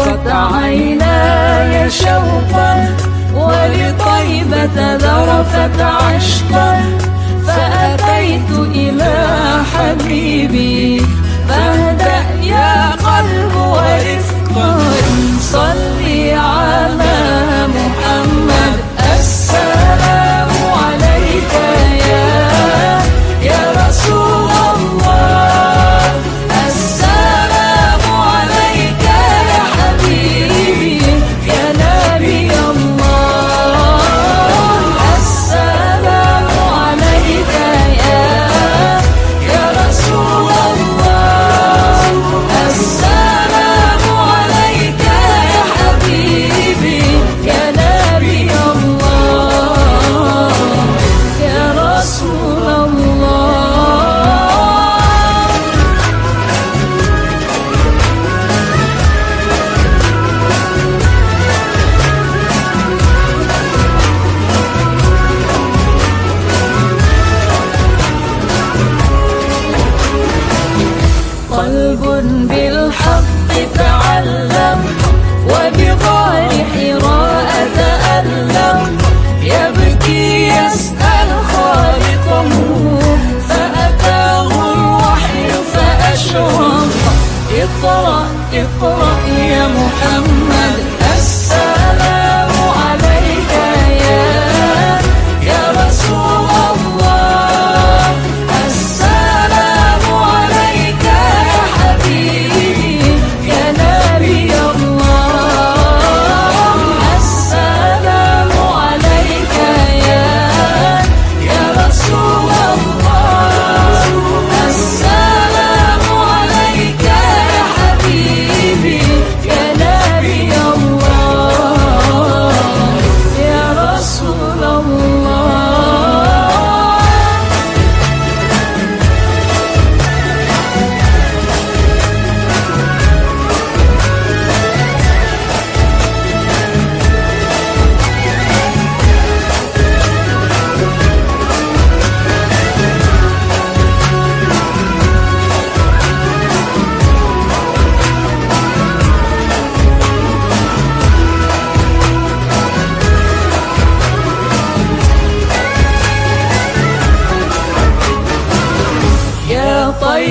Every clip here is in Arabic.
فاضت عيناي شوقا ولطيبة ذرفت عشقا. فأتيت إلى حبيبي فاهدأ يا قلب ورفقا. صلى اقرأ يا محمد.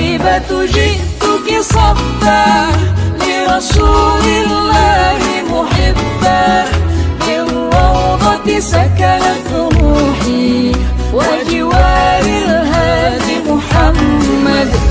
الطيبة جئتك صبا لرسول الله محبا. من روضة سكنت روحي وجوار الهادي محمد.